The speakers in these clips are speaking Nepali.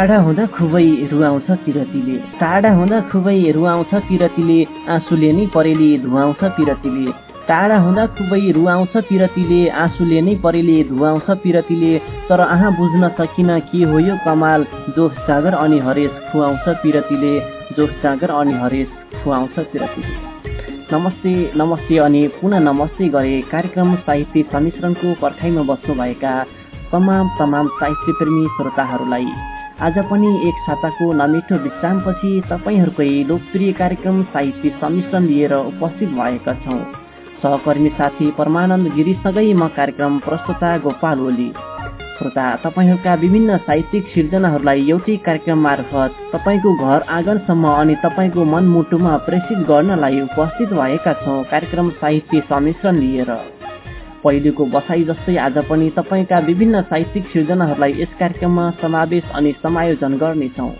टाढा हुँदा खुबै रुवाउँछ किरतीले। टाढा हुँदा खुबै रुवाउँछ किरतीले। आँसुले नै परेली धुवाउँछ पिरतीले टाढा हुँदा खुबै रुवाउँछ पिरतीले आँसुले नै परेली धुवाउँछ पिरतीले तर आहाँ बुझ्न सकिन के हो यो कमाल? जोस जागर अनि हरेस खुवाउँछ पिरतीले जोस जागर अनि हरेस खुवाउँछ पिरतीले नमस्ते नमस्ते अनि पुनः नमस्ते गरे कार्यक्रम साहित्य सम्मिश्रणको पर्खाइमा बस्नुभएका तमाम तमाम साहित्य प्रेमी श्रोताहरूलाई। आज पनि एक साताको नमिठो विश्रामपछि तपाईँहरूकै लोकप्रिय कार्यक्रम साहित्य सम्मिश्रण लिएर उपस्थित भएका छौँ। सहकर्मी साथी परमानन्द गिरीसँगै म कार्यक्रम प्रस्तुता गोपाल ओली। श्रोता तपाईँहरूका विभिन्न साहित्यिक सिर्जनाहरूलाई एउटै कार्यक्रम मार्फत तपाईँको घर आँगनसम्म अनि तपाईँको मनमुटुमा प्रेषित गर्नलाई उपस्थित भएका छौँ। कार्यक्रम साहित्य सम्मिश्रण लिएर। पहिलेको बसाई जस्तै आज पनि तपाईँका विभिन्न साहित्यिक सिर्जनाहरूलाई यस कार्यक्रममा समावेश अनि समायोजन गर्नेछौँ।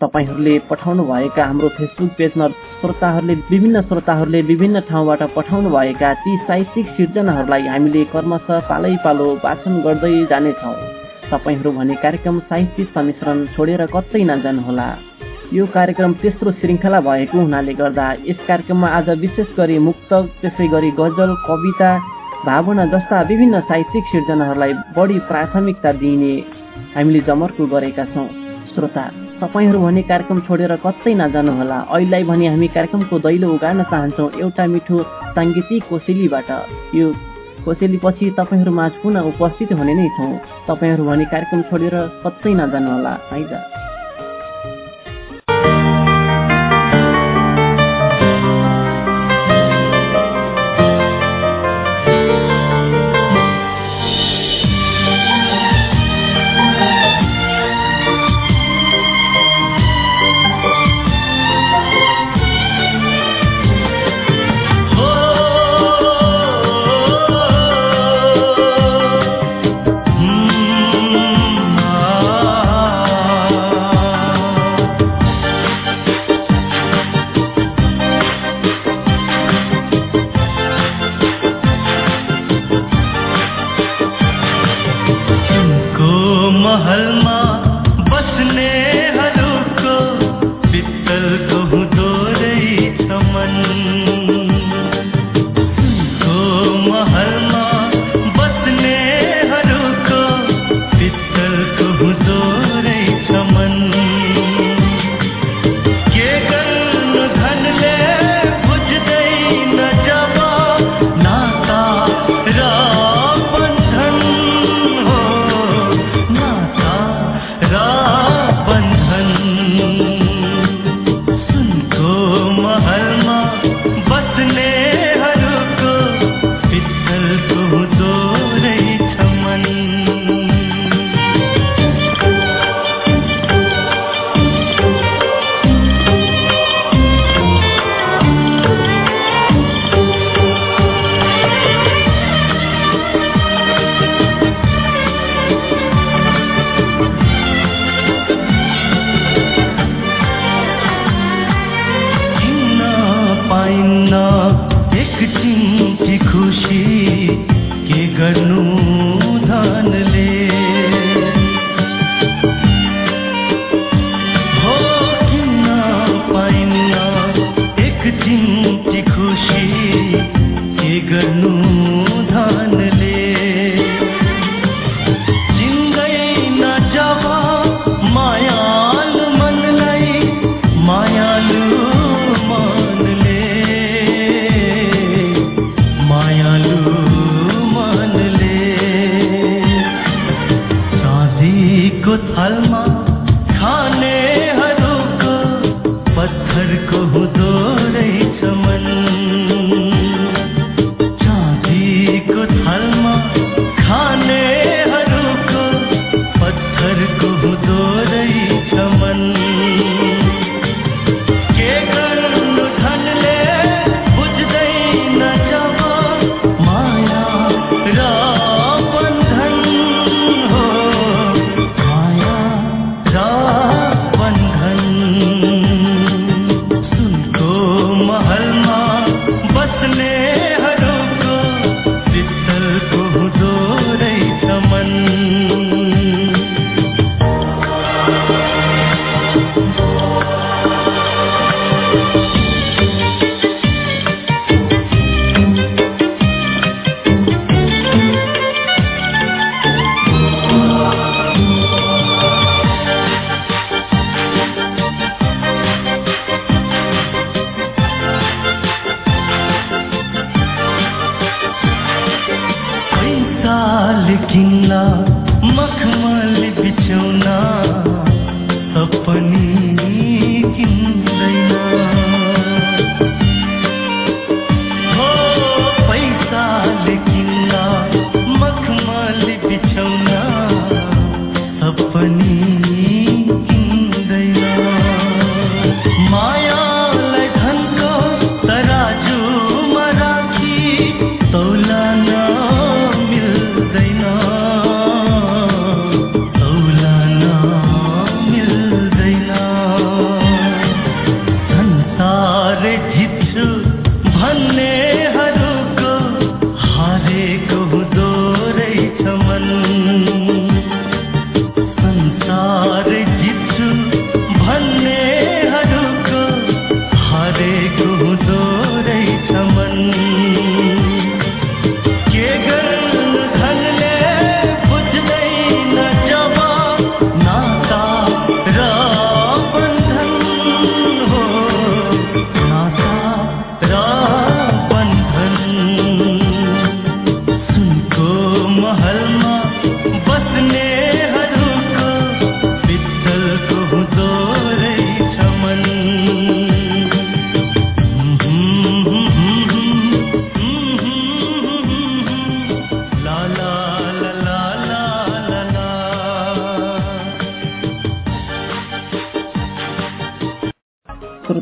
तपाईँहरूले पठाउनु भएका हाम्रो फेसबुक पेजमा श्रोताहरूले विभिन्न श्रोताहरूले विभिन्न ठाउँबाट पठाउनु भएका ती साहित्यिक सिर्जनाहरूलाई हामीले क्रमशः पालै पालो वाचन गर्दै जानेछौँ। तपाईँहरू भने कार्यक्रम साहित्य सम्मिश्रण छोडेर कतै नजानुहोला। यो कार्यक्रम तेस्रो श्रृङ्खला भएको हुनाले गर्दा यस कार्यक्रममा आज विशेष गरी मुक्त त्यसै गरी गजल कविता भावना जस्ता विभिन्न साहित्यिक सिर्जनाहरूलाई बढी प्राथमिकता दिइने हामीले जमर्को गरेका छौँ। श्रोता तपाईँहरू भने कार्यक्रम छोडेर कतै नजानुहोला। अहिलेलाई भने हामी कार्यक्रमको दैलो उगार्न चाहन्छौँ। एउटा मिठो साङ्गीतिक कोसेलीबाट। यो कोसेलीपछि तपाईँहरू माझ पुनः उपस्थित हुने नै छौँ। तपाईँहरू भने कार्यक्रम छोडेर कतै नजानुहोला। आइज को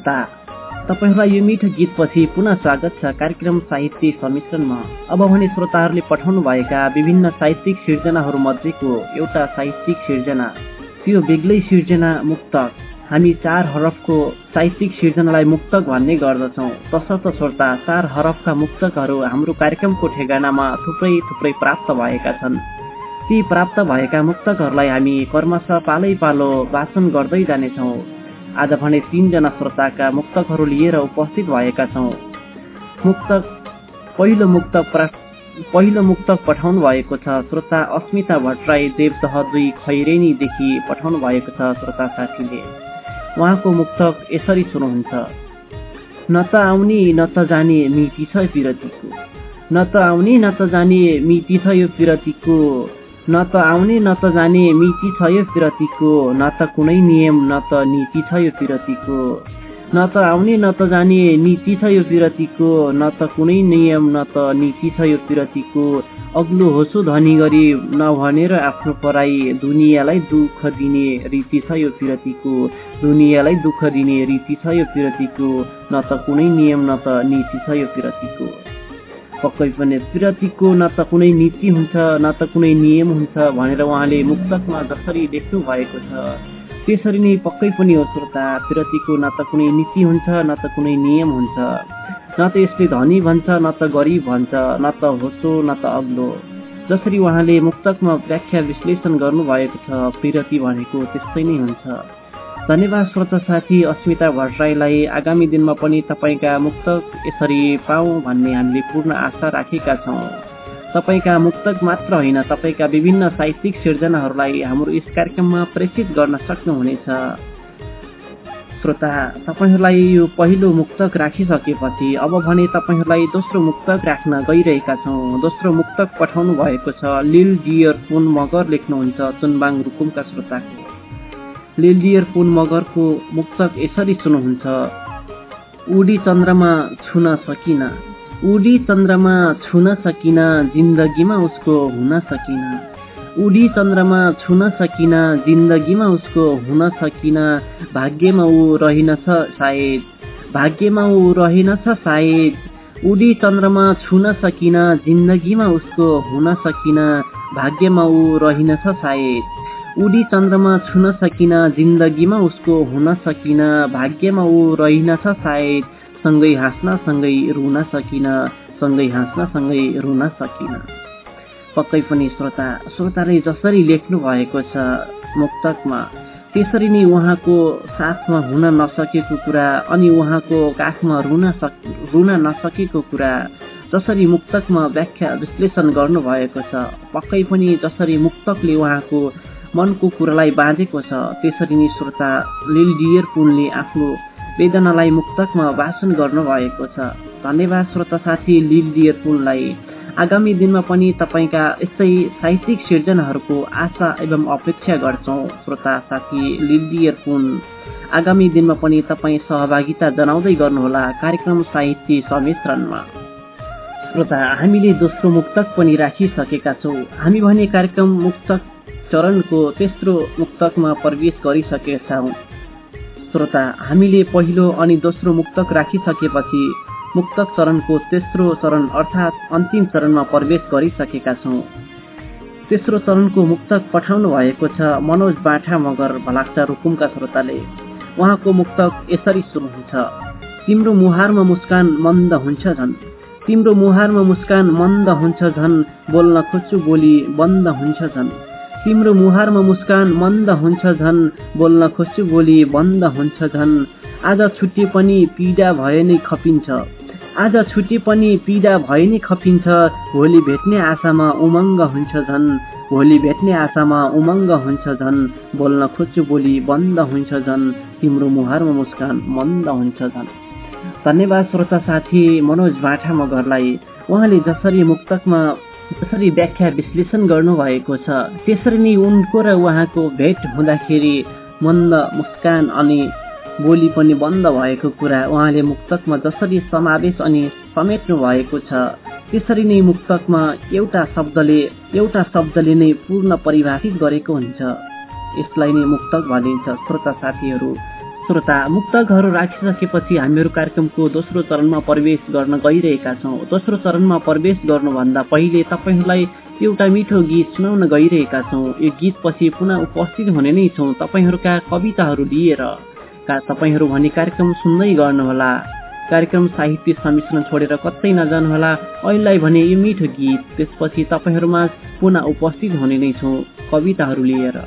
श्रोता तपाईँहरूलाई यो मिठो गीतपछि पुनः स्वागत छ कार्यक्रम साहित्य सम्मिश्रणमा अब भने श्रोताहरूले पठाउनु भएका विभिन्न साहित्यिक सिर्जनाहरू मध्येको एउटा साहित्यिक सिर्जना। त्यो बेग्लै सिर्जना मुक्तक हामी चार हरफको साहित्यिक सिर्जनालाई मुक्तक भन्ने गर्दछौँ। तसर्थ श्रोता चार हरफका मुक्तकहरू हाम्रो कार्यक्रमको ठेगानामा थुप्रै थुप्रै प्राप्त भएका छन्। ती प्राप्त भएका मुक्तकहरूलाई हामी कर्मश पालै पालो वाचन गर्दै जानेछौँ। आज भने तीनजना श्रोताका मुक्तकहरू लिएर उपस्थित भएका छौँ। मुक्तक पहिलो पहिलो मुक्तक पठाउनु भएको छ। श्रोता अस्मिता भट्टराई देवदह दुई खैरेनीदेखि पठाउनु भएको छ। श्रोता साथीले उहाँको मुक्तक यसरी सुन्नुहुन्छ। न त आउने न त जाने मिति छ पिरतीको न त आउने न त जाने मिति छ यो पिरतीको न त आउने न त जाने मिति छ यो पिरतीको न त कुनै नियम न त नीति छ यो पिरतीको न त आउने न त जाने नीति छ यो पिरतीको न त कुनै नियम न त नीति छ यो पिरतीको अग्लो होसो धनी गरी नभनेर आफ्नो पराई दुनियाँलाई दुःख दिने रीति छ यो पिरतीको दुनियाँलाई दुःख दिने रीति छ यो पिरतीको न त कुनै नियम न त नीति छ यो पिरतीको पक्कै पनि पिरतीको न त कुनै नीति हुन्छ न त कुनै नियम हुन्छ भनेर उहाँले मुक्तकमा जसरी लेख्नु भएको छ। त्यसरी नै पक्कै पनि हो श्रोता पिरतीको न त कुनै नीति हुन्छ न त कुनै नियम हुन्छ। न त यसले धनी भन्छ न त गरिब भन्छ न त होसो न त अग्लो। जसरी उहाँले मुक्तकमा व्याख्या विश्लेषण गर्नुभएको छ पिरती भनेको त्यस्तै नै हुन्छ। धन्यवाद श्रोता साथी अस्मिता भट्टराईलाई। आगामी दिनमा पनि तपाईँका मुक्तक यसरी पाऊँ भन्ने हामीले पूर्ण आशा राखेका छौँ। तपाईँका मुक्तक मात्र होइन तपाईँका विभिन्न साहित्यिक सिर्जनाहरूलाई हाम्रो यस कार्यक्रममा प्रेषित गर्न सक्नुहुनेछ। श्रोता तपाईँहरूलाई यो पहिलो मुक्तक राखिसकेपछि अब भने तपाईँहरूलाई दोस्रो मुक्तक राख्न गइरहेका छौँ। दोस्रो मुक्तक पठाउनु भएको छ। लिल डियर पुन मगर लेख्नुहुन्छ चुनबाङ रुकुमका श्रोताको लिल डियर पुन मगरको मुक्तक यसरी सुन्नुहुन्छ उडी चन्द्रमा छुन सकिन उडी चन्द्रमा छुन सकिन जिन्दगीमा उसको हुन सकिन उडी चन्द्रमा छुन सकिन जिन्दगीमा उसको हुन सकिन भाग्यमा ऊ रहिनछ सायद भाग्यमा ऊ रहिनछ सायद उडी चन्द्रमा छुन सकिन जिन्दगीमा उसको हुन सकिन भाग्यमा ऊ रहिनछ सायद। उडी चन्द्रमा छुन सकिन जिन्दगीमा उसको हुन सकिन भाग्यमा ऊ रहिनछ सायद सँगै हाँस्न सँगै रुन सकिन सँगै हाँस्न सँगै रुन सकिन। पक्कै पनि श्रोता श्रोताले जसरी लेख्नु भएको छ मुक्तकमा त्यसरी नै उहाँको साथमा हुन नसकेको कुरा अनि उहाँको काखमा रुन सक रुन नसकेको कुरा जसरी मुक्तकमा व्याख्या विश्लेषण गर्नुभएको छ पक्कै पनि जसरी मुक्तकले उहाँको मनको कुरालाई बाँधेको छ। त्यसरी नै श्रोता लिल डियर पुनले आफ्नो वेदनालाई मुक्तकमा वाचन गर्नुभएको छ। धन्यवाद श्रोता साथी लिल डियर पुनलाई। आगामी दिनमा पनि तपाईँका यस्तै साहित्यिक सिर्जनाहरूको आशा एवं अपेक्षा गर्छौँ श्रोता साथी लिल्ली अर्पुन आगामी दिनमा पनि तपाईँ सहभागिता जनाउँदै गर्नुहोला कार्यक्रम साहित्य सम्मिश्रणमा श्रोता हामीले दोस्रो मुक्तक पनि राखिसकेका छौँ। हामी भने कार्यक्रम मुक्तक चरणको तेस्रो मुक्तकमा प्रवेश गरिसकेका छौँ श्रोता हामीले पहिलो अनि दोस्रो मुक्तक राखिसकेपछि मुक्तक चरणको तेस्रो चरण अर्थात् अन्तिम चरणमा प्रवेश गरिसकेका छौँ। तेस्रो चरणको मुक्तक पठाउनु भएको छ मनोज बाठा मगर भलाक्चा रुकुमका श्रोताले। उहाँको मुक्तक यसरी सुरु हुन्छ। तिम्रो मुहारमा मुस्कान मन्द हुन्छ झन्। तिम्रो मुहारमा मुस्कान मन्द हुन्छ झन्। बोल्न खोज्छु बोली बन्द हुन्छ झन्। तिम्रो मुहारमा मुस्कान मन्द हुन्छ झन् बोल्न खोज्छु बोली बन्द हुन्छ झन्। आज छुट्टी पनि पीडा भए नै खपिन्छ। आज छुट्टी पनि पीडा भए नै खपिन्छ। भोलि भेट्ने आशामा उमङ्ग हुन्छ झन्। भोलि भेट्ने आशामा उमङ्ग हुन्छ झन्। बोल्न खोज्छु बोली बन्द हुन्छ झन्। तिम्रो मुहारमा मुस्कान मन्द हुन्छ झन्। धन्यवाद श्रोता साथी मनोज बाठा मगरलाई। उहाँले जसरी मुक्तकमा जसरी व्याख्या विश्लेषण गर्नुभएको छ। त्यसरी नै उनको र उहाँको भेट हुँदाखेरि मन्द मुस्कान अनि बोली पनि बन्द भएको कुरा उहाँले मुक्तकमा जसरी समावेश अनि समेट्नु भएको छ त्यसरी नै मुक्तकमा एउटा शब्दले एउटा शब्दले नै पूर्ण परिभाषित गरेको हुन्छ। यसलाई नै मुक्तक भनिन्छ श्रोता साथीहरू। श्रोता मुक्तकहरू राखिसकेपछि हामीहरू कार्यक्रमको दोस्रो चरणमा प्रवेश गर्न गइरहेका छौँ। दोस्रो चरणमा प्रवेश गर्नुभन्दा पहिले तपाईँहरूलाई एउटा मिठो गीत सुनाउन गइरहेका छौँ। यो गीतपछि पुनः उपस्थित हुने नै छौँ। तपाईँहरूका कविताहरू लिएर का तपाईँहरू भने कार्यक्रम सुन्दै गर्नुहोला। कार्यक्रम साहित्य सम्मिश्रण छोडेर कतै नजानुहोला। अहिलेलाई भने यो मिठो गीत त्यसपछि तपाईँहरूमा पुनः उपस्थित हुने नै छौँ। कविताहरू लिएर।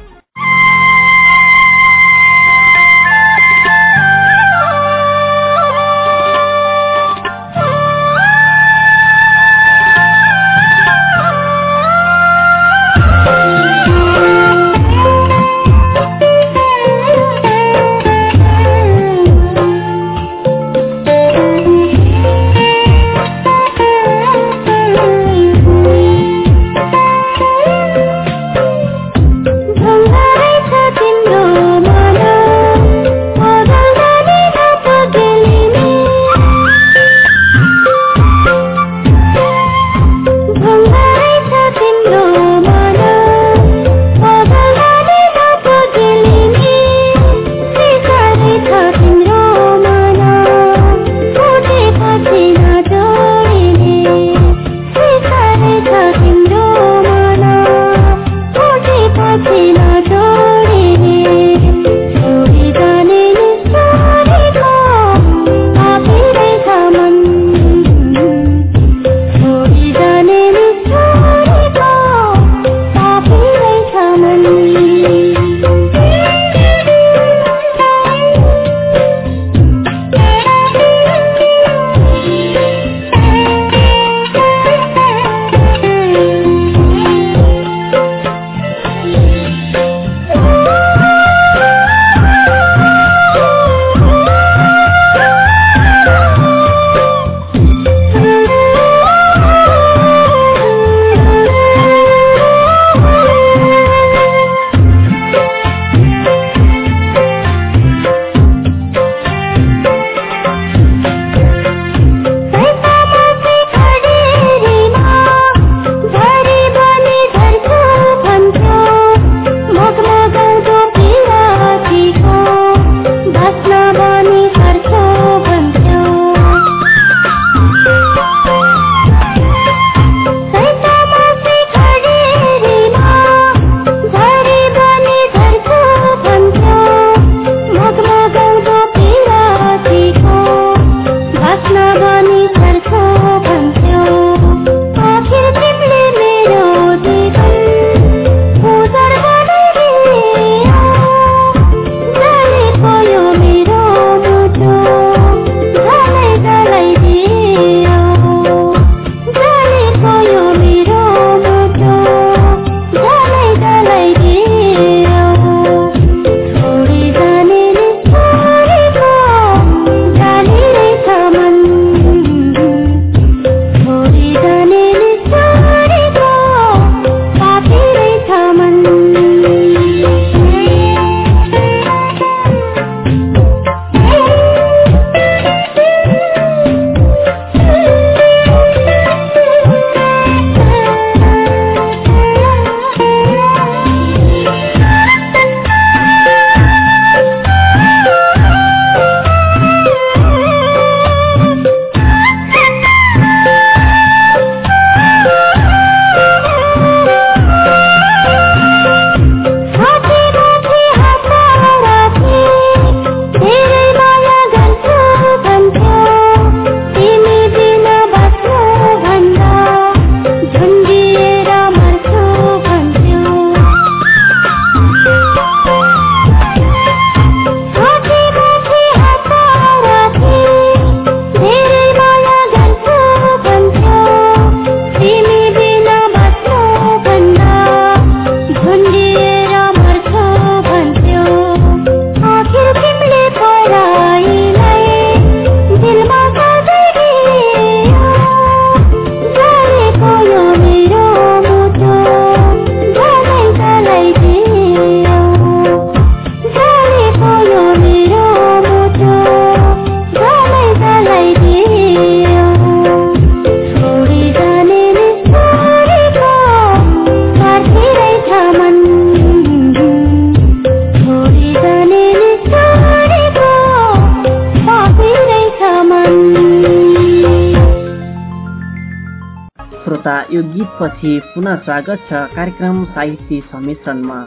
यो गीतपछि पुनः स्वागत छ कार्यक्रम साहित्य सम्मिश्रणमा।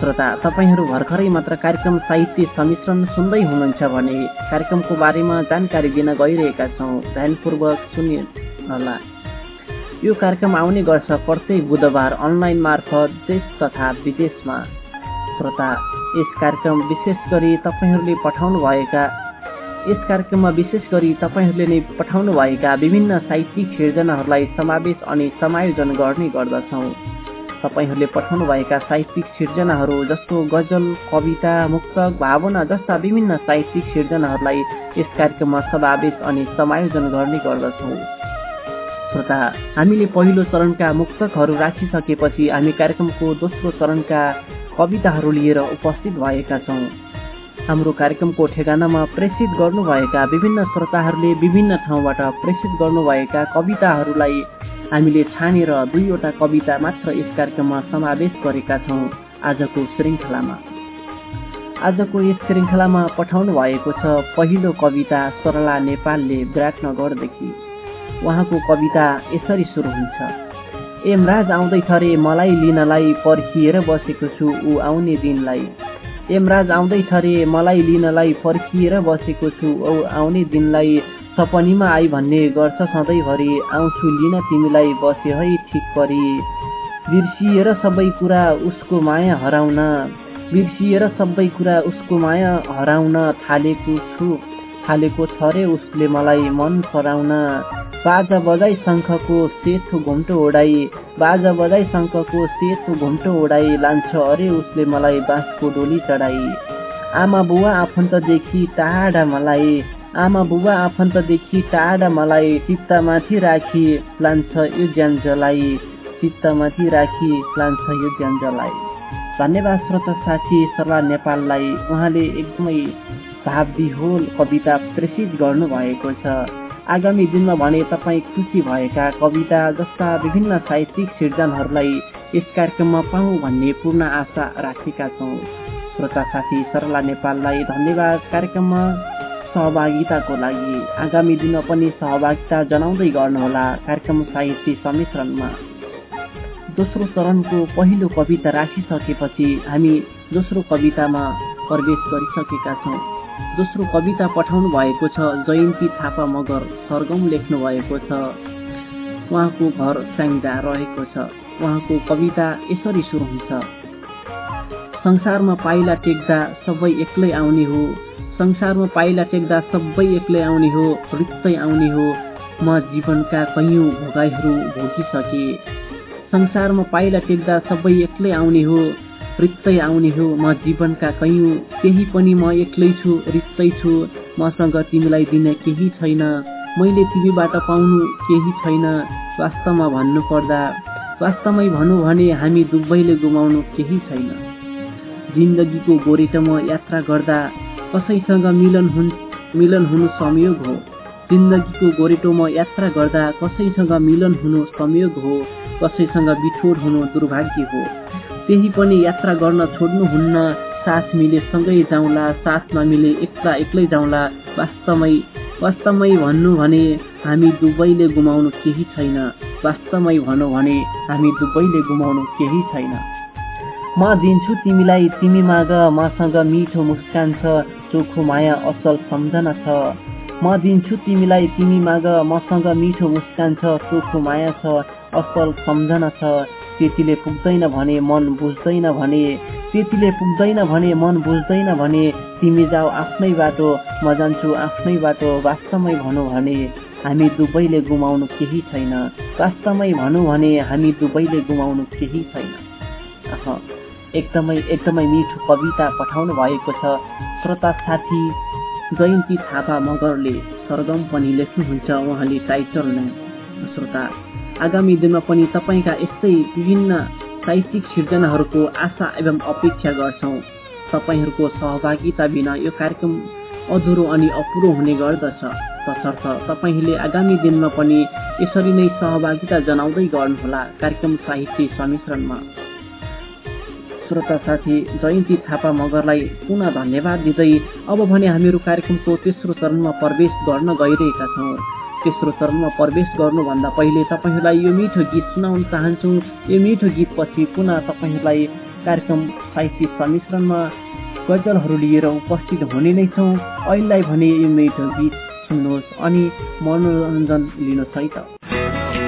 श्रोता तपाईँहरू भर्खरै मात्र कार्यक्रम साहित्य सम्मिश्रण सुन्दै हुनुहुन्छ भने कार्यक्रमको बारेमा जानकारी दिन गइरहेका छौँ। ध्यानपूर्वक सुन्नुहोला। यो कार्यक्रम आउने गर्छ प्रत्येक बुधबार अनलाइन मार्फत देश तथा विदेशमा। श्रोता यस कार्यक्रम विशेष गरी तपाईँहरूले पठाउनुभएका यस कार्यक्रममा विशेष गरी तपाईँहरूले नै पठाउनुभएका विभिन्न साहित्यिक सिर्जनाहरूलाई समावेश अनि समायोजन गर्ने गर्दछौँ। तपाईँहरूले पठाउनुभएका साहित्यिक सिर्जनाहरू जस्तो गजल कविता मुक्तक भावना जस्ता विभिन्न साहित्यिक सिर्जनाहरूलाई यस कार्यक्रममा समावेश अनि समायोजन गर्ने गर्दछौँ। श्रोता हामीले पहिलो चरणका मुक्तकहरू राखिसकेपछि हामी कार्यक्रमको दोस्रो चरणका कविताहरू लिएर उपस्थित भएका छौँ। हाम्रो कार्यक्रमको ठेगानामा प्रेषित गर्नुभएका विभिन्न श्रोताहरूले विभिन्न ठाउँबाट प्रेषित गर्नुभएका कविताहरूलाई हामीले छानेर दुईवटा कविता मात्र यस कार्यक्रममा समावेश गरेका छौँ आजको श्रृङ्खलामा। आजको यस श्रृङ्खलामा पठाउनु भएको छ पहिलो कविता सरला नेपालले विराटनगरदेखि। उहाँको कविता यसरी सुरु हुन्छ। एमराज आउँदैछ रे मलाई लिनलाई पर्खिएर बसेको छु ऊ आउने दिनलाई। यमराज आउँदैछ रे मलाई लिनलाई फर्किएर बसेको छु। औ आउने दिनलाई सपनीमा आई भन्ने गर्छ सधैँभरि आउँछु लिन तिमीलाई बसे है ठिक परी। बिर्सिएर सबै कुरा उसको माया हराउन बिर्सिएर सबै कुरा उसको माया हराउन थालेको छु। थालेको छ रे उसले मलाई मन पराउन। बाजा बजाई शङ्खको सेतो घुम्टो ओढाई बाजा बजाई शङ्खको सेतो घुम्टो ओढाई लान्छ। अरे उसले मलाई बाँसको डोली चढाई। आमा बुवा आफन्तदेखि टाढा मलाई आमा बुवा आफन्तदेखि टाढा मलाई चित्तमाथि राखी लान्छ यो ज्यान जलाई। चित्तमाथि राखी लान्छ यो ज्यान जलाई। धन्यवाद श्रोता साथी सरला नेपाललाई उहाँले एकदमै भावविहोल कविता प्रेषित गर्नुभएको छ। आगामी दिनमा भने तपाईँ खुसी भएका कविता जस्ता विभिन्न साहित्यिक सिर्जनहरूलाई यस कार्यक्रममा पाऊँ भन्ने पूर्ण आशा राखेका छौँ। श्रोता साथी सरला नेपाललाई धन्यवाद कार्यक्रममा सहभागिताको लागि। आगामी दिनमा पनि सहभागिता जनाउँदै गर्नुहोला कार्यक्रम साहित्य सम्मिश्रणमा। दोस्रो चरणको पहिलो कविता राखिसकेपछि हामी दोस्रो कवितामा प्रवेश गरिसकेका छौँ। दोस्रो कविता पठाउनु भएको छ। जयन्ती थापा मगर सरगम लेख्नु भएको छ। उहाँको घर स्याङ्जा रहेको छ। उहाँको कविता यसरी सुरु हुन्छ। संसारमा पाइला टेक्दा सबै एक्लै आउने हो। संसारमा पाइला टेक्दा सबै एक्लै आउने हो। रित्तै आउने हो। म जीवनका कैयौँ भोगाइहरू भोगिसके। संसारमा पाइला टेक्दा सबै एक्लै आउने हो। रित्तै आउने हो। म जीवनका कैयौँ केही पनि म एक्लै छु रित्तै छु। मसँग तिमीलाई दिन केही छैन। मैले तिमीबाट पाउनु केही छैन। वास्तवमा भन्नुपर्दा वास्तवमै भनौँ भने हामी दुबईले गुमाउनु केही छैन। जिन्दगीको गोरेटोमा यात्रा गर्दा कसैसँग मिलन हुन् मिलन हुनु संयोग हो। जिन्दगीको गोरेटोमा यात्रा गर्दा कसैसँग मिलन हुनु संयोग हो। कसैसँग बिछोड हुनु दुर्भाग्य हो। त्यही पनि यात्रा गर्न छोड्नुहुन्न। साथ मिले सँगै जाउँला साथ नमिले एक्ला एक्लै जाउँला। वास्तवमै वास्तवमै भन्नु भने हामी दुबईले गुमाउनु केही छैन। वास्तवमै भनौँ भने हामी दुबईले गुमाउनु केही छैन। म दिन्छु तिमीलाई तिमी माग मसँग मिठो मुस्कान छ चोखो माया असल सम्झना छ। म दिन्छु तिमीलाई तिमी माग मसँग मिठो मुस्कान छ चोखो माया छ असल सम्झना छ। त्यतिले पुग्दैन भने मन बुझ्दैन भने त्यतिले पुग्दैन भने मन बुझ्दैन भने तिमी जाऊ आफ्नै बाटो म जान्छु आफ्नै बाटो वास्तवमै भनौँ भने हामी दुबईले गुमाउनु केही छैन। वास्तवमै भनौँ भने हामी दुबईले गुमाउनु केही छैन। एकदमै एकदमै मिठो कविता पठाउनु भएको छ। श्रोता साथी जयन्ती थापा मगरले सरगम पनि लेख्नुहुन्छ उहाँले टाइटल नै। श्रोता आगामी दिनमा पनि तपाईँका यस्तै विभिन्न साहित्यिक सिर्जनाहरूको आशा एवं अपेक्षा गर्छौँ। तपाईँहरूको सहभागिता बिना यो कार्यक्रम अधुरो अनि अपुरो हुने गर्दछ। तसर्थ तपाईँहरूले आगामी दिनमा पनि यसरी नै सहभागिता जनाउँदै गर्नुहोला कार्यक्रम साहित्य सम्मिश्रणमा श्रोता साथी जयन्ती थापा मगरलाई पुनः धन्यवाद दिँदै अब भने हामीहरू कार्यक्रमको तेस्रो चरणमा प्रवेश गर्न गइरहेका छौँ। तेस्रो चरणमा प्रवेश गर्नुभन्दा पहिले तपाईँहरूलाई यो मिठो गीत सुनाउन चाहन्छौँ। यो मिठो गीतपछि पुनः तपाईँहरूलाई कार्यक्रम साहित्य सम्मिश्रणमा गजलहरू लिएर उपस्थित हुने नै छौँ। अहिलेलाई भने यो मिठो गीत सुन्नुहोस् अनि मनोरञ्जन लिनुहोस् है त।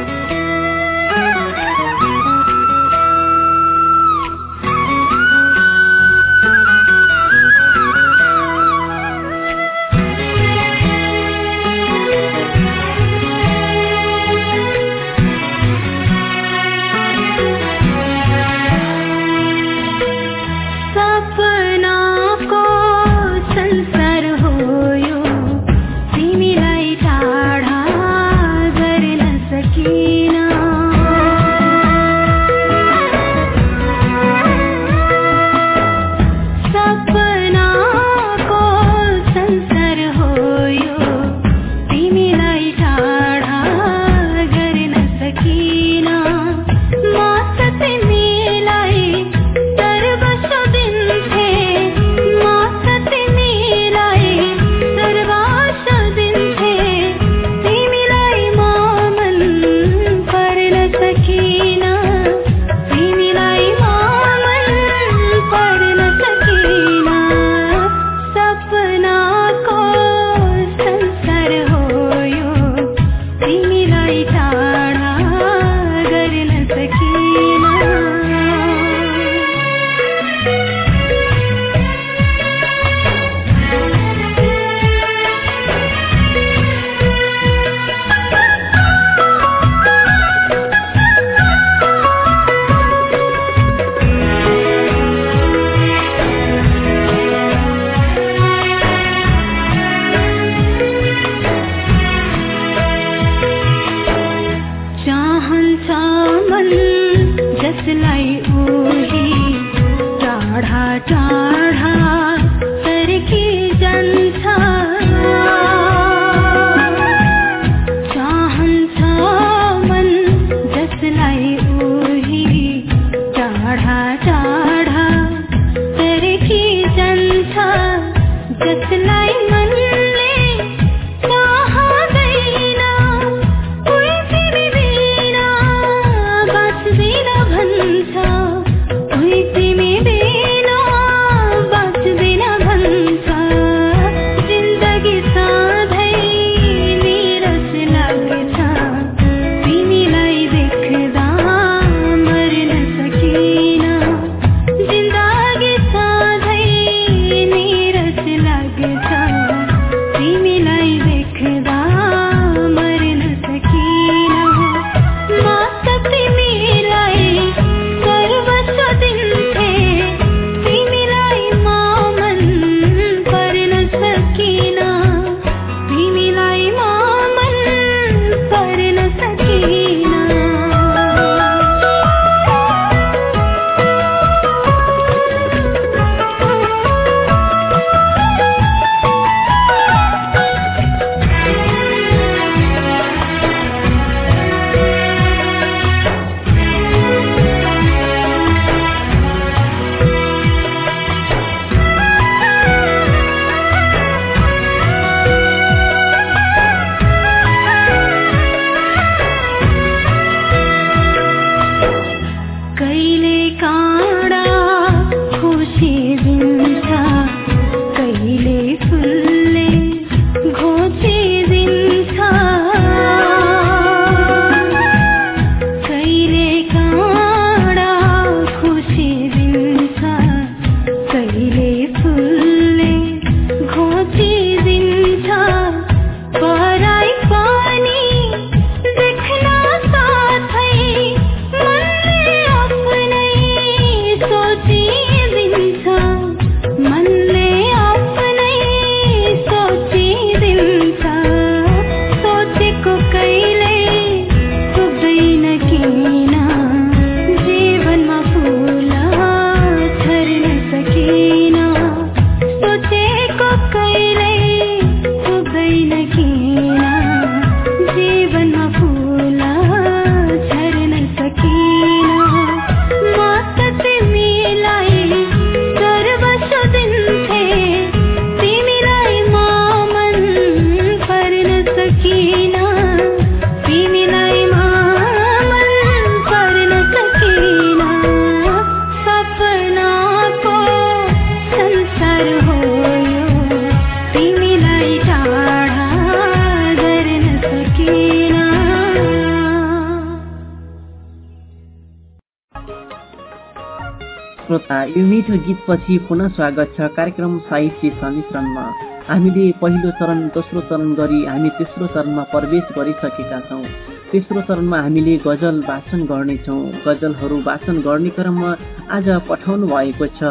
यो मिठो गीतपछि पुनः स्वागत छ कार्यक्रम साहित्य समिश्रणमा। हामीले पहिलो चरण दोस्रो चरण गरी हामी तेस्रो चरणमा प्रवेश गरिसकेका छौँ। तेस्रो चरणमा हामीले गजल वाचन गर्नेछौँ। गजलहरू वाचन गर्ने क्रममा आज पठाउनु भएको छ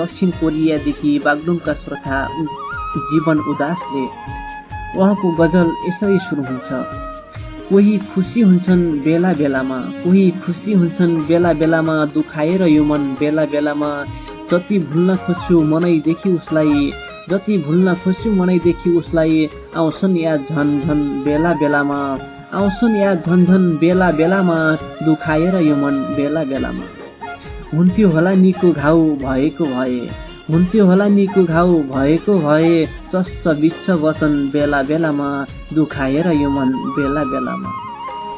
दक्षिण कोरियादेखि बागडुङका श्रोता जीवन उदासले। उहाँको गजल यसरी सुरु हुन्छ। कोही खुसी हुन्छन् बेला बेलामा कोही खुसी हुन्छन् बेला बेलामा दुखाएर यो मन बेला बेलामा। जति भुल्न खोज्छु मनैदेखि उसलाई जति भुल्न खोज्छु मनैदेखि उसलाई आउँछन् या झन झन बेला बेलामा। आउँछन् या झन झन बेला बेलामा दुखाएर यो मन बेला बेलामा। हुन्थ्यो होला निको घाउ भएको भए। हुन्थ्यो होला निको घाउ भएको भए चस्स बिच्छ वचन बेला बेलामा दुखाएर यो मन बेला बेलामा।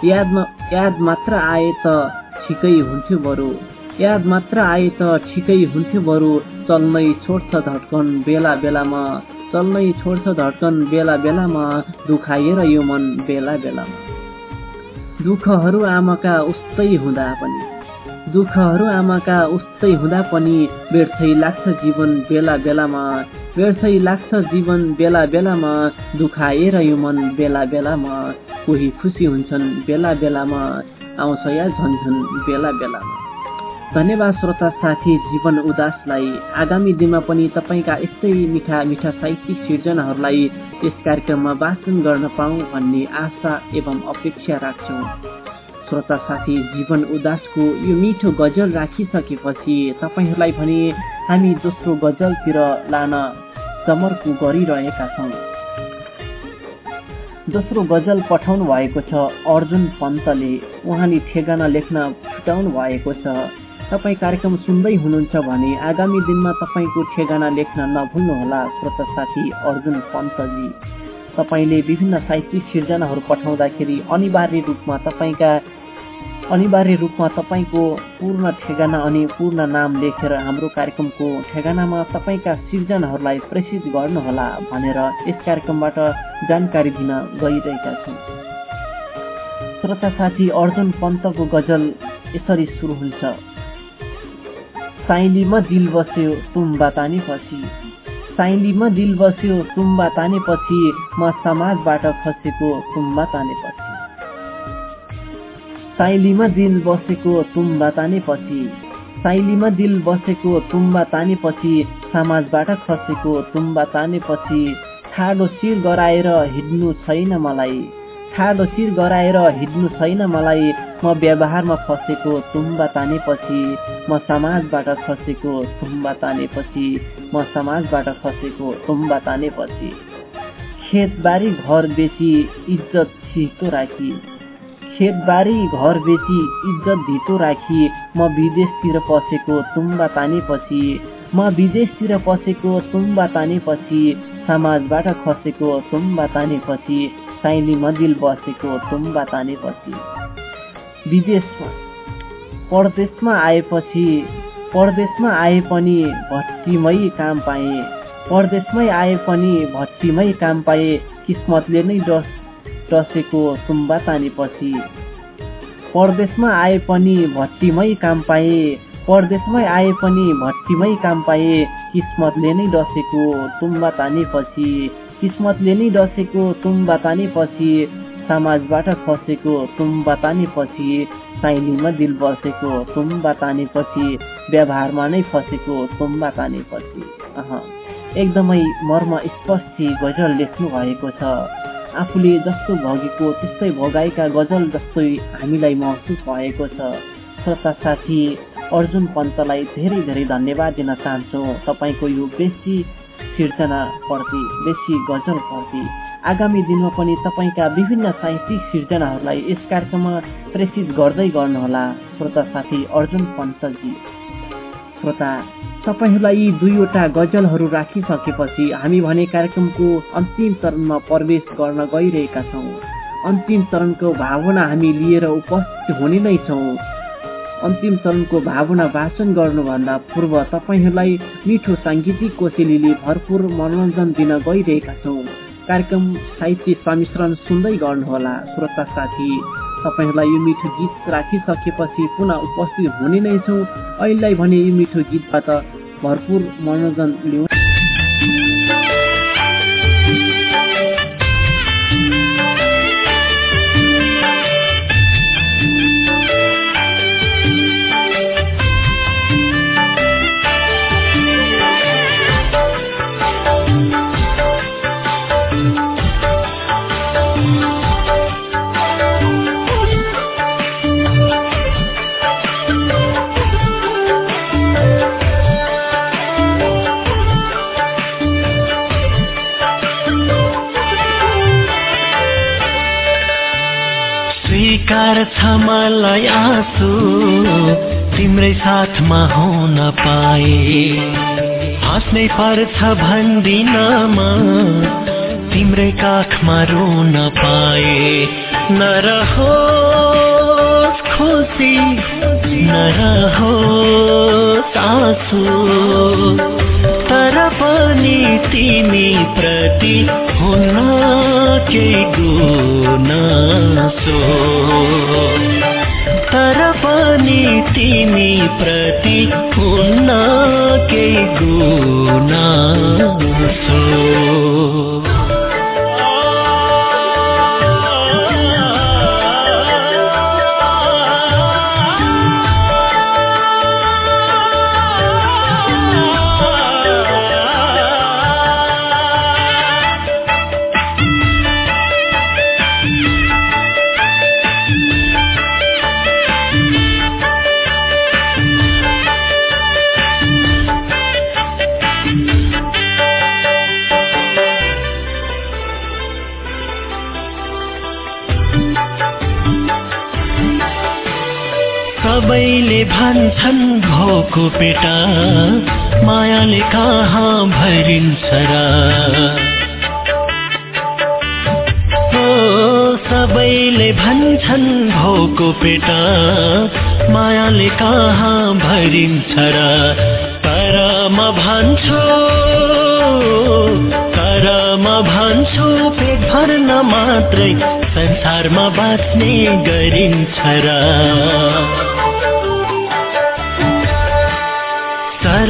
यादमा याद मात्र आए त ठिकै हुन्थ्यो बरु। याद मात्र आए त ठिकै हुन्थ्यो बरु। चल्नै छोड्छ धड्कन बेला बेलामा चल्नै छोड्छ धड्कन बेला बेलामा दुखाएर यो मन बेला बेलामा। दुःखहरू आमाका उस्तै हुँदा पनि। दुःखहरू आमाका उस्तै हुँदा पनि व्यर्थै लाग्छ जीवन बेला बेलामा। व्यर्थै लाग्छ जीवन बेला बेलामा दुखाएर यो मन बेला बेलामा। कोही खुसी हुन्छन् बेला बेलामा आउँछ या झन्झन बेला बेलामा। धन्यवाद श्रोता साथी जीवन उदासलाई। आगामी दिनमा पनि तपाईँका यस्तै मिठा मिठा साहित्यिक सिर्जनाहरूलाई यस कार्यक्रममा वाचन गर्न पाऊँ भन्ने आशा एवं अपेक्षा राख्छौँ। श्रोता साथी जीवन उदासको यो मिठो गजल राखिसकेपछि तपाईँहरूलाई भने हामी दोस्रो गजलतिर लान समर्को गरिरहेका छौँ। दोस्रो गजल पठाउनु भएको छ अर्जुन पन्तले। उहाँले ठेगाना लेख्न छुटाउनु भएको छ। तपाईँ कार्यक्रम सुन्दै हुनुहुन्छ भने आगामी दिनमा तपाईँको ठेगाना लेख्न नभुल्नुहोला श्रोता साथी अर्जुन पन्तजी। तपाईँले विभिन्न साहित्यिक सिर्जनाहरू पठाउँदाखेरि अनिवार्य रूपमा तपाईँका अनिवार्य रूपमा तपाईँको पूर्ण ठेगाना अनि पूर्ण नाम लेखेर हाम्रो कार्यक्रमको ठेगानामा तपाईँका सिर्जनाहरूलाई प्रेसित गर्नुहोला भनेर यस कार्यक्रमबाट जानकारी दिन गइरहेका छौँ। श्रोता साथी अर्जुन पन्तको गजल यसरी सुरु हुन्छ। साइलीमा दिल बस्यो तुम्बा तानेपछि साइलीमा दिल बस्यो तुम्बा तानेपछि म समाजबाट खसेको तुम्बा तानेपछि। साइलीमा दिल बसेको तुम्बा तानेपछि साइलीमा दिल बसेको तुम्बा तानेपछि समाजबाट खसेको तुम्बा तानेपछि ठाडो शिर गराएर हिँड्नु छैन मलाई। ठाडो शिर गराएर हिँड्नु छैन मलाई। म व्यवहारमा फसेको तुम्बा तानेपछि म समाजबाट खसेको तुम्बा तानेपछि म समाजबाट खसेको तुम्बा तानेपछि। खेतबारी घर बेची इज्जत छिटो राखी। खेतबारी घर बेची इज्जत धितो राखी। म विदेशतिर पसेको तुम्बा तानेपछि म विदेशतिर पसेको तुम्बा तानेपछि समाजबाट खसेको तुम्बा तानेपछि। साइली मदिल बसेको तुम्बा तानेपछि विदेशमा परदेशमा आएपछि परदेशमा आए पनि भट्टीमै काम पाएँ परदेशमै आए पनि भट्टीमै काम पाएँ किस्मतले नै डस टसेको तुम्बा तानेपछि परदेशमा आए पनि भट्टीमै काम पाए परदेशमै आए पनि भट्टीमै काम पाए किस्मतले नै डसेको तुम्बा तानेपछि किस्मतले नै डसेको तुम्बा तानेपछि समाजबाट खसेको तुम्बा तानेपछि साइलीमा दिल बसेको तुम्बा तानेपछि व्यवहारमा नै फसेको तुम्बा तानेपछि अह एकदमै मर्म स्पष्ट गजल लेख्नु भएको छ। आफूले जस्तो भोगेको त्यस्तै भोगाएका गजल जस्तै हामीलाई महसुस भएको छ। श्रोता साथी अर्जुन पन्तलाई धेरै धेरै धन्यवाद दिन चाहन्छौँ। तपाईँको यो बेसी सिर्जनाप्रति बेसी गजलप्रति आगामी दिनमा पनि तपाईँका विभिन्न साहित्यिक सिर्जनाहरूलाई यस कार्यक्रममा प्रेसित गर्दै गर्नुहोला श्रोता साथी अर्जुन पन्तजी श्रोता तपाईँहरूलाई यी दुईवटा गजलहरू राखिसकेपछि हामी भने कार्यक्रमको अन्तिम चरणमा प्रवेश गर्न गइरहेका छौँ। अन्तिम चरणको भावना हामी लिएर उपस्थित हुने नै छौँ। अन्तिम चरणको भावना वाचन गर्नुभन्दा पूर्व तपाईँहरूलाई मिठो साङ्गीतिक कोसेलीले भरपुर मनोरञ्जन दिन गइरहेका छौँ। कार्यक्रम साहित्य सम्मिश्रण सुन्दै गर्नुहोला श्रोता साथी। तपाईँहरूलाई यो मिठो गीत राखिसकेपछि पुनः उपस्थित हुने नै छौँ। अहिलेलाई भने यो मिठो गीतबाट भरपुर मनोरञ्जन लिउँ हाँस्नै पर्छ भन्दिनमा तिम्रै काखमा रुन पाए। नरहोस् खुसी नरहोस् आँसु। तर पनि तिमी प्रति हुन केही गुनासो तर पनि तिमी प्रति हुन केही गुनासो भन्छन् भोको पेटा। मायाले कहाँ भरिन्छ र? सबैले भन्छन् भोको पेटा। मायाले कहाँ भरिन्छ र? तर म भन्छु तर म भन्छु पेट भर्न मात्रै संसारमा बाँच्ने गरिन्छ र।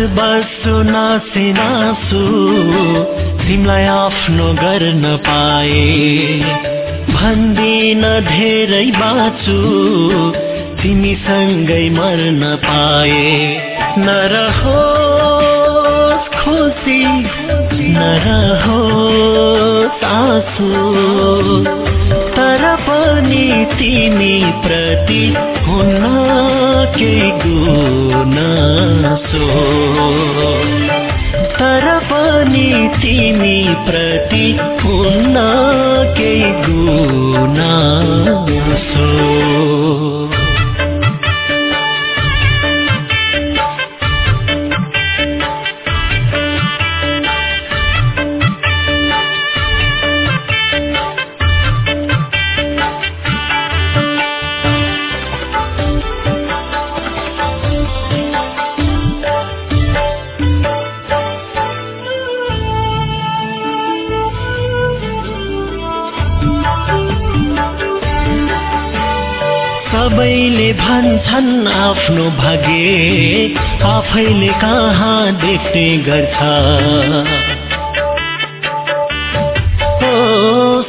सर्वस्व नासे नासु तिमीलाई आफ्नो गर्न पाए। भन्दिन धेरै बाँचु तिमीसँगै मर्न पाए। नरहोस् खुसी नरहोस् आँसु। तर पनि तिमी प्रति हुन केही गुनासो तर पनि तिमी प्रति हुन केही गुनासो आफैले कहाँ देख्ने गर्छ?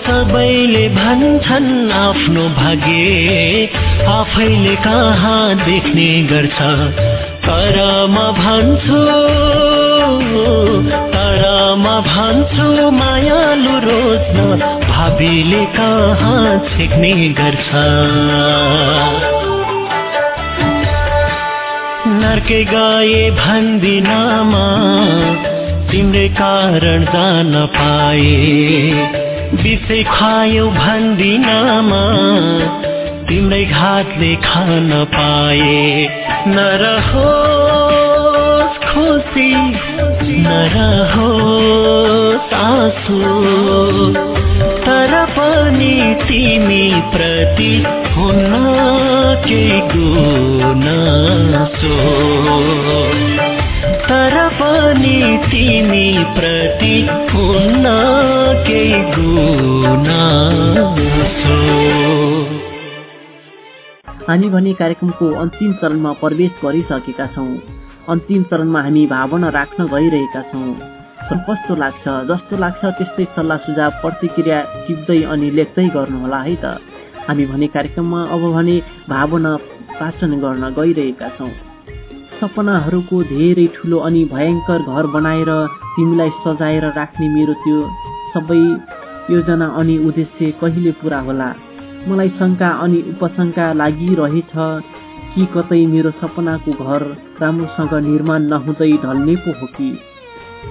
सबैले भन्छन् आफ्नो भाग्य। आफैले कहाँ देख्ने गर्छ? तर म भन्छु तर म भन्छु मायालु रोज्न भाबीले कहाँ छेक्ने गर्छ? नर्के गए भन्दिनमा तिम्रै कारण जान पाए। बिसै खुवायो भन्दिनमा तिम्रै घातले खान पाए। नरहोस् खुसी नरहोस् आँसु। तर पनि तिमी प्रति हुन केही गुनासो तर पनि तिमी प्रति हुन केही गुनासो हामी भने कार्यक्रमको अन्तिम चरणमा प्रवेश गरिसकेका छौँ। अन्तिम चरणमा हामी भावना राख्न गइरहेका छौँ। कस्तो लाग्छ? जस्तो लाग्छ त्यस्तै सल्लाह सुझाव प्रतिक्रिया टिप्दै अनि लेख्दै गर्नुहोला है त। हामी भने कार्यक्रममा अब भने भावना वाचन गर्न गइरहेका छौँ। सपनाहरूको धेरै ठुलो अनि भयङ्कर घर बनाएर तिमीलाई सजाएर राख्ने मेरो त्यो सबै योजना अनि उद्देश्य कहिले पुरा होला? मलाई शङ्का अनि उपशङ्का लागिरहेछ कि कतै मेरो सपनाको घर राम्रोसँग निर्माण नहुँदै ढल्ने पो हो कि?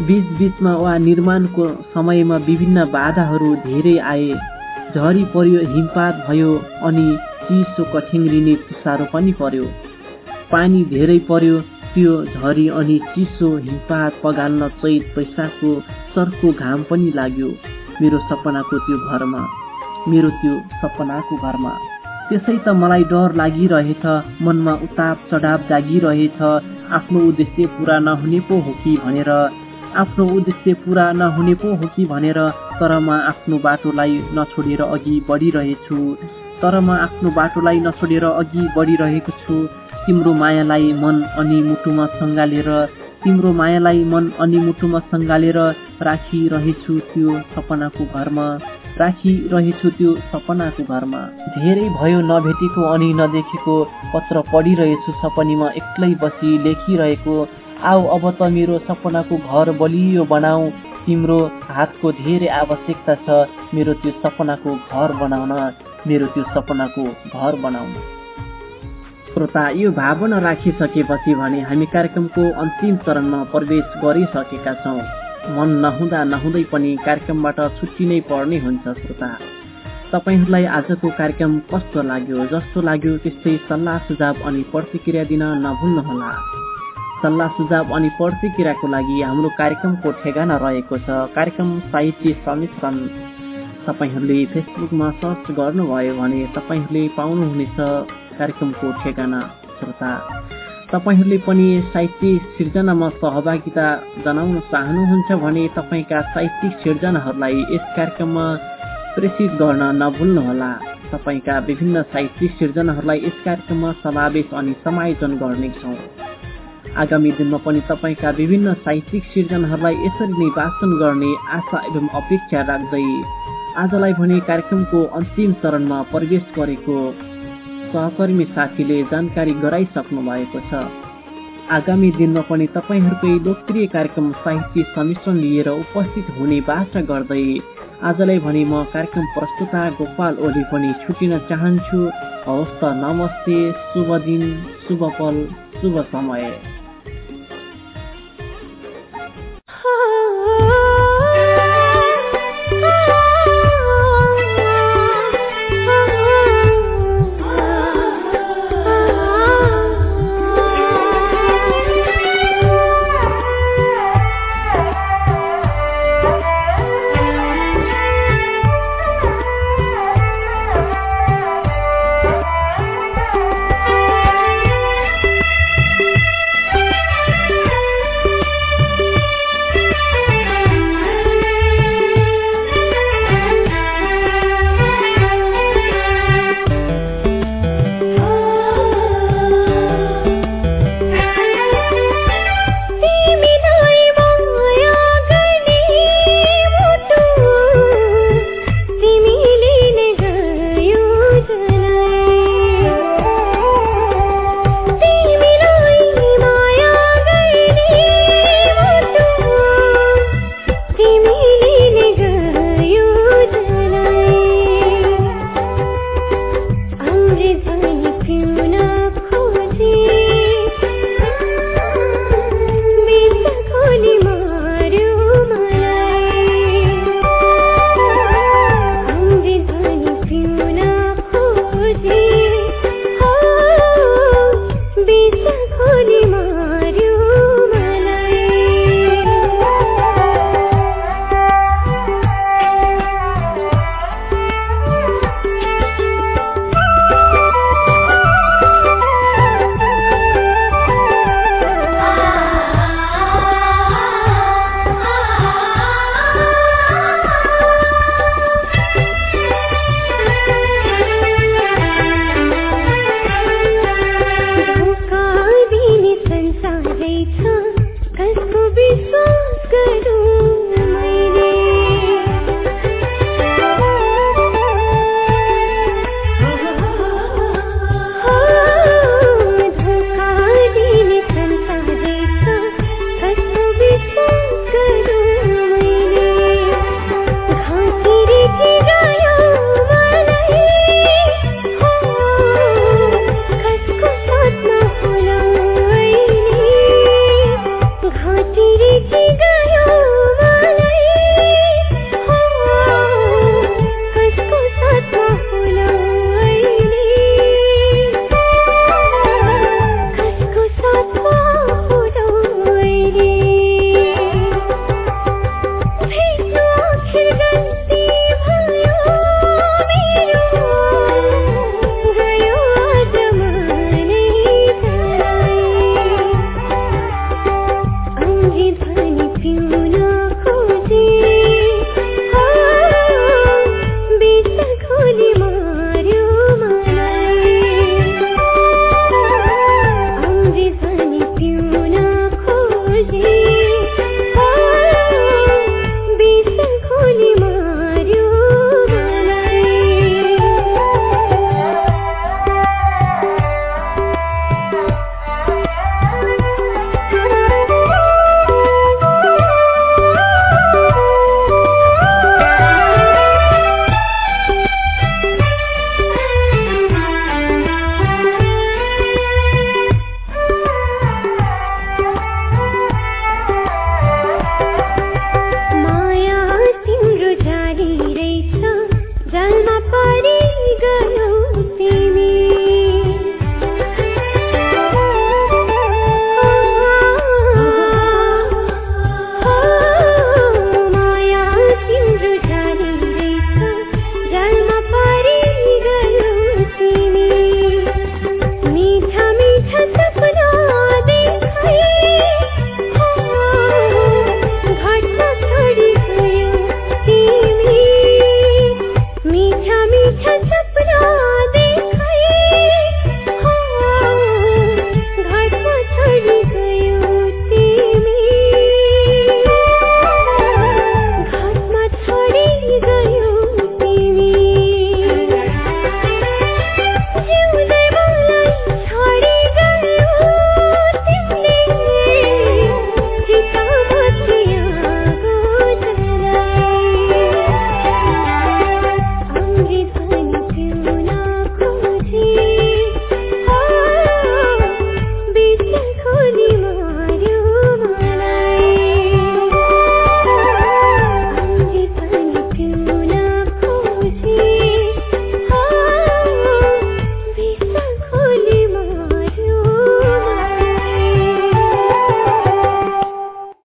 बिच बिचमा वा निर्माणको समयमा विभिन्न बाधाहरू धेरै आए। झरी पर्यो हिमपात भयो अनि चिसो कठ्याङ्ग्रिने तुसारो पनि पर्यो। पानी धेरै पर्यो त्यो झरी अनि चिसो हिमपात पगाल्न चैत पैसाको सर्को घाम पनि लाग्यो मेरो सपनाको त्यो घरमा मेरो त्यो सपनाको घरमा। त्यसै त मलाई डर लागिरहेछ मनमा उताप चढाव जागिरहेछ आफ्नो उद्देश्य पुरा नहुने पो हो कि भनेर आफ्नो उद्देश्य पुरा नहुने पो हो कि भनेर तर म आफ्नो बाटोलाई नछोडेर अघि बढिरहेछु। तर म आफ्नो बाटोलाई नछोडेर अघि बढिरहेको छु। तिम्रो मायालाई मन अनि मुटुमा सङ्गालेर तिम्रो मायालाई मन अनि मुटुमा सङ्गालेर राखिरहेछु त्यो सपनाको घरमा। राखिरहेछु त्यो सपनाको घरमा। धेरै भयो नभेटेको अनि नदेखेको पत्र पढिरहेछु सपनीमा एक्लै बसी लेखिरहेको। आऊ अब त मेरो सपनाको घर बलियो बनाऊ। तिम्रो हातको धेरै आवश्यकता छ मेरो त्यो सपनाको घर बनाउन मेरो त्यो सपनाको घर बनाउन। श्रोता यो भावना राखिसकेपछि भने हामी कार्यक्रमको अन्तिम चरणमा प्रवेश गरिसकेका छौँ। मन नहुँदा नहुँदै पनि कार्यक्रमबाट छुट्टिनै पर्ने हुन्छ श्रोता। तपाईँहरूलाई आजको कार्यक्रम कस्तो लाग्यो? जस्तो लाग्यो त्यस्तै सल्लाह सुझाव अनि प्रतिक्रिया दिन नभुल्नुहोला। सल्लाह सुझाव अनि प्रतिक्रियाको लागि हाम्रो कार्यक्रमको ठेगाना रहेको छ। कार्यक्रम साहित्य समिश्रण तपाईँहरूले फेसबुकमा सर्च गर्नुभयो भने तपाईँहरूले पाउनुहुनेछ कार्यक्रमको ठेगाना। श्रोता तपाईँहरूले पनि साहित्य सिर्जनामा सहभागिता जनाउन चाहनुहुन्छ भने तपाईँका साहित्यिक सिर्जनाहरूलाई यस कार्यक्रममा प्रेसित गर्न नभुल्नुहोला। तपाईँका विभिन्न साहित्यिक सिर्जनाहरूलाई यस कार्यक्रममा समावेश अनि समायोजन गर्नेछौँ आगामी दिनमा पनि तपाईँका विभिन्न साहित्यिक सिर्जनाहरूलाई यसरी नै वाचन गर्ने आशा एवं अपेक्षा राख्दै आजलाई भने कार्यक्रमको अन्तिम चरणमा प्रवेश गरेको सहकर्मी साथीले जानकारी गराइसक्नु भएको छ। आगामी दिनमा पनि तपाईँहरूकै लोकप्रिय कार्यक्रम साहित्य समिश्रण लिएर उपस्थित हुने बाचा गर्दै आजलाई भने म कार्यक्रम प्रस्तुता गोपाल ओली पनि छुटिन चाहन्छु। हवस् त नमस्ते शुभ दिन शुभ पल शुभ समय।